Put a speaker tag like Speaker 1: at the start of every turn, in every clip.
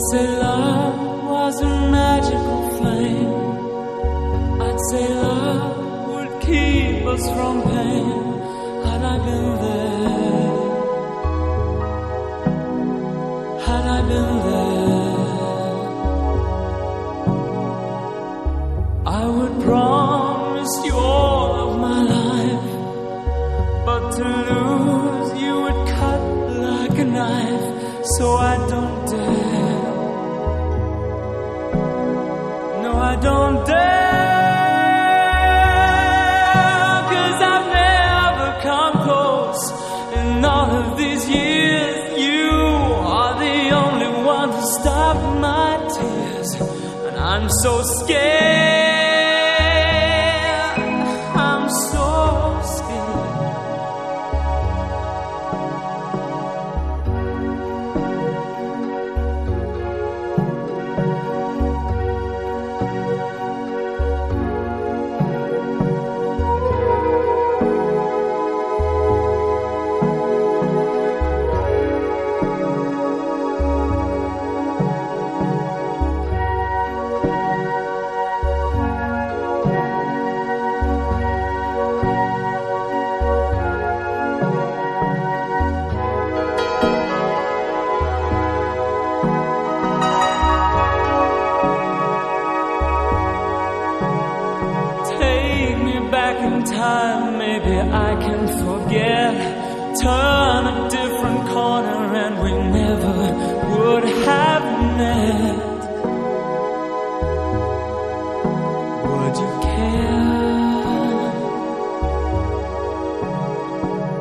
Speaker 1: I'd say love was a magical flame. I'd say love would keep us from pain. Had I been there, No, I don't dare. Cause I've never come close in all of these years. You are the only one to stop my tears. And I'm so scared. Maybe I can forget. Turn a different corner and we never would have met. Would you care?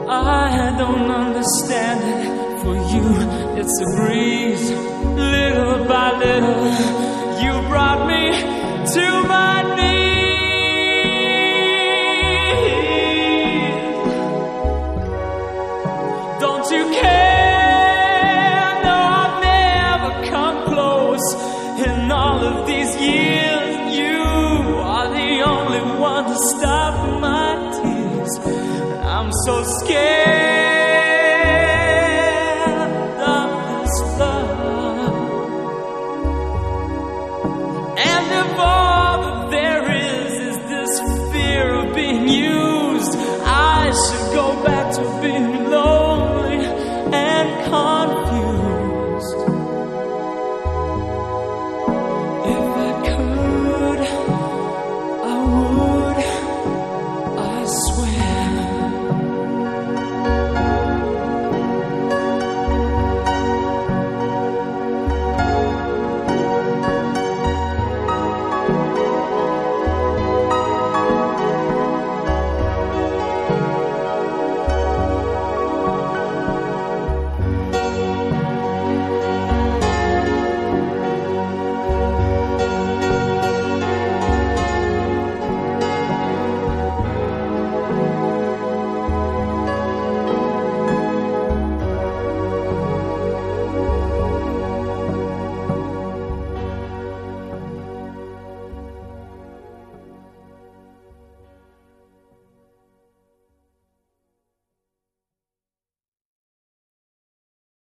Speaker 1: I don't understand it. For you, it's a breeze. Little by little, you brought me